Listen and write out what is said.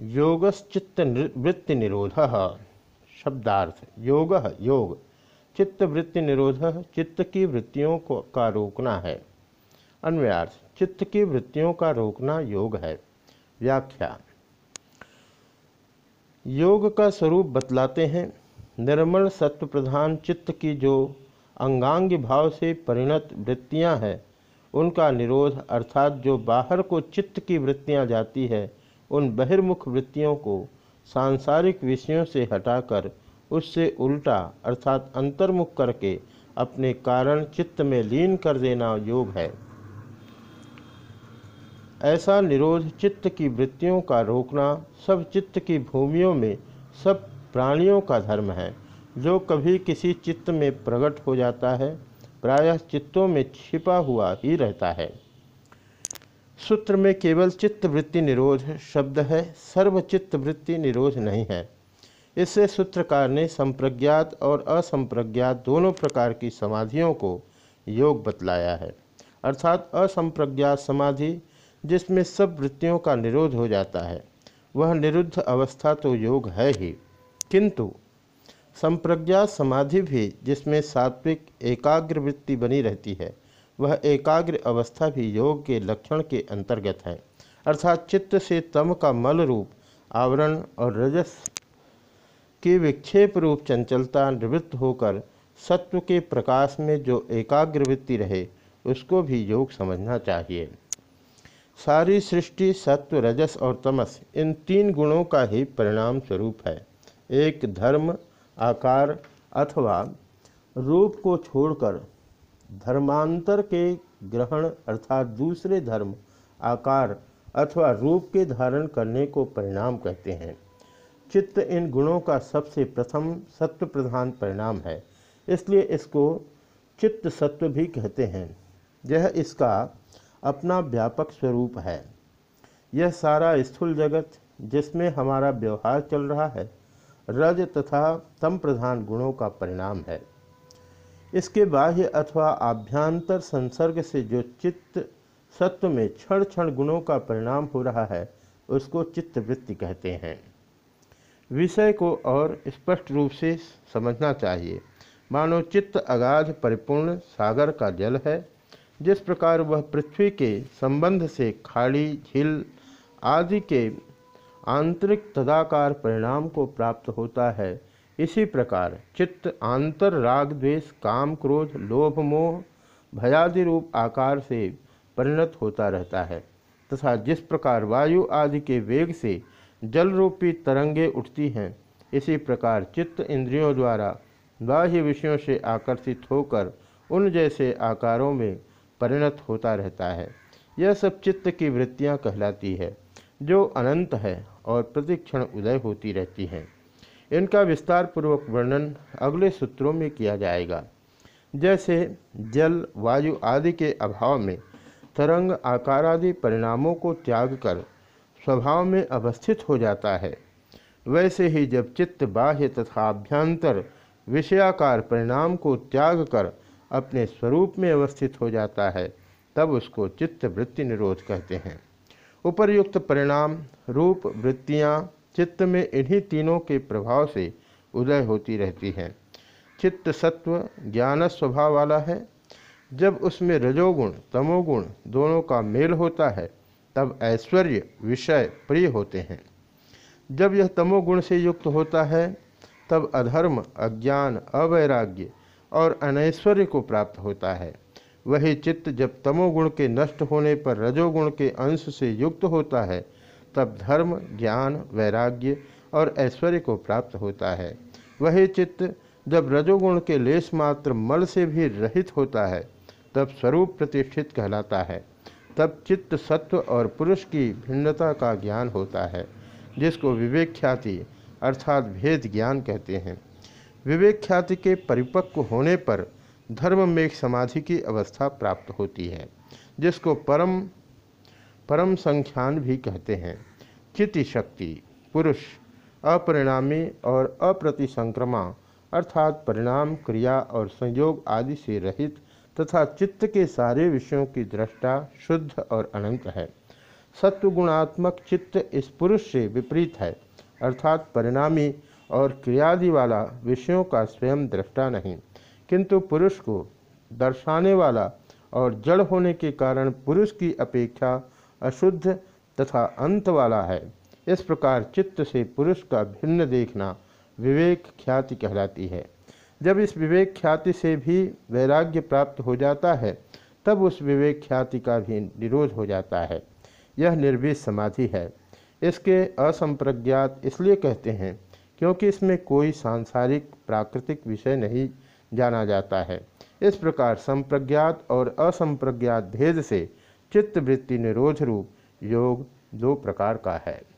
योगश्चित्त वृत्ति निरोध शब्दार्थ, योग योग। चित्त वृत्ति निरोध चित्त की वृत्तियों को का रोकना है। अन्वयार्थ, चित्त की वृत्तियों का रोकना योग है। व्याख्या। योग का स्वरूप बतलाते हैं। निर्मल सत्व प्रधान चित्त की जो अंगांग भाव से परिणत वृत्तियाँ हैं, उनका निरोध अर्थात जो बाहर को चित्त की वृत्तियाँ जाती है उन बहिर्मुख वृत्तियों को सांसारिक विषयों से हटाकर उससे उल्टा अर्थात अंतर्मुख करके अपने कारण चित्त में लीन कर देना योग है। ऐसा निरोध चित्त की वृत्तियों का रोकना, सब चित्त की भूमियों में सब प्राणियों का धर्म है। जो कभी किसी चित्त में प्रकट हो जाता है, प्रायः चित्तों में छिपा हुआ ही रहता है। सूत्र में केवल चित्त वृत्ति निरोध शब्द है सर्वचित्त वृत्ति निरोध नहीं है। इससे सूत्रकार ने संप्रज्ञात और असंप्रज्ञात दोनों प्रकार की समाधियों को योग बतलाया है। अर्थात असंप्रज्ञात समाधि, जिसमें सब वृत्तियों का निरोध हो जाता है, वह निरुद्ध अवस्था तो योग है ही। किंतु संप्रज्ञात समाधि भी, जिसमें सात्विक एकाग्र वृत्ति बनी रहती है वह एकाग्र अवस्था भी योग के लक्षण के अंतर्गत है। अर्थात चित्त से तम का मल रूप, आवरण और रजस की विक्षेप रूप चंचलता निवृत्त होकर सत्व के प्रकाश में जो एकाग्र वृत्ति रहे, उसको भी योग समझना चाहिए। सारी सृष्टि, सत्व, रजस और तमस, इन तीन गुणों का ही परिणाम स्वरूप है। एक धर्म, आकार अथवा रूप को छोड़कर धर्मांतर के ग्रहण अर्थात दूसरे धर्म, आकार अथवा रूप के धारण करने को परिणाम कहते हैं। चित्त इन गुणों का सबसे प्रथम सत्व प्रधान परिणाम है। इसलिए इसको चित्त सत्व भी कहते हैं। यह इसका अपना व्यापक स्वरूप है। यह सारा स्थूल जगत जिसमें हमारा व्यवहार चल रहा है, रज तथा तम प्रधान गुणों का परिणाम है। इसके बाह्य अथवा आभ्यंतर संसर्ग से जो चित्त सत्व में क्षण क्षण गुणों का परिणाम हो रहा है, उसको चित्त वृत्ति कहते हैं। विषय को और स्पष्ट रूप से समझना चाहिए। मानो चित्त अगाध परिपूर्ण सागर का जल है, जिस प्रकार वह पृथ्वी के संबंध से खाड़ी, झील आदि के आंतरिक तदाकार परिणाम को प्राप्त होता है इसी प्रकार चित्त, आंतर, राग, द्वेष, काम, क्रोध, लोभ, मोह भयादि रूप आकार से परिणत होता रहता है तथा जिस प्रकार वायु आदि के वेग से जल रूपी तरंगे उठती हैं, इसी प्रकार चित्त इंद्रियों द्वारा बाह्य विषयों से आकर्षित होकर उन जैसे आकारों में परिणत होता रहता है। यह सब चित्त की वृत्तियाँ कहलाती है, जो अनंत है और प्रतिक्षण उदय होती रहती हैं। इनका विस्तार पूर्वक वर्णन अगले सूत्रों में किया जाएगा। जैसे जल, वायु आदि के अभाव में तरंग आकार आदि परिणामों को त्याग कर स्वभाव में अवस्थित हो जाता है। वैसे ही जब चित्त, बाह्य तथा अभ्यंतर विषयाकार परिणाम को त्याग कर अपने स्वरूप में अवस्थित हो जाता है, तब उसको चित्त वृत्ति निरोध कहते हैं। उपर्युक्त परिणाम, रूप, वृत्तियाँ चित्त में इन्हीं तीनों के प्रभाव से उदय होती रहती है। चित्त सत्व ज्ञान स्वभाव वाला है। जब उसमें रजोगुण, तमोगुण दोनों का मेल होता है, तब ऐश्वर्य, विषय प्रिय होते हैं। जब यह तमोगुण से युक्त होता है, तब अधर्म, अज्ञान, अवैराग्य और अनैश्वर्य को प्राप्त होता है। वही चित्त जब तमोगुण के नष्ट होने पर रजोगुण के अंश से युक्त होता है तब धर्म, ज्ञान, वैराग्य और ऐश्वर्य को प्राप्त होता है। वही चित्त जब रजोगुण के लेस मात्र मल से भी रहित होता है, तब स्वरूप प्रतिष्ठित कहलाता है। तब चित्त सत्व और पुरुष की भिन्नता का ज्ञान होता है, जिसको विवेक ख्याति अर्थात भेद ज्ञान कहते हैं। विवेक ख्याति के परिपक्व होने पर धर्म में समाधि की अवस्था प्राप्त होती है, जिसको परम परम संख्यान भी कहते हैं। चिति शक्ति, पुरुष, अपरिणामी और अप्रतिसंक्रमा, अर्थात परिणाम, क्रिया और संयोग आदि से रहित तथा चित्त के सारे विषयों की दृष्टा शुद्ध और अनंत है। सत्वगुणात्मक चित्त इस पुरुष से विपरीत है, अर्थात परिणामी और क्रियादि वाला विषयों का स्वयं दृष्टा नहीं। किंतु पुरुष को दर्शाने वाला और जड़ होने के कारण पुरुष की अपेक्षा अशुद्ध तथा अंत वाला है। इस प्रकार चित्त से पुरुष का भिन्न देखना विवेक ख्याति कहलाती है। जब इस विवेक ख्याति से भी वैराग्य प्राप्त हो जाता है, तब उस विवेक ख्याति का भी निरोध हो जाता है। यह निर्विष समाधि है। इसके असंप्रज्ञात इसलिए कहते हैं क्योंकि इसमें कोई सांसारिक, प्राकृतिक विषय नहीं जाना जाता है। इस प्रकार संप्रज्ञात और असंप्रज्ञात भेद से चित्तवृत्ति निरोध रूप योग दो प्रकार का है।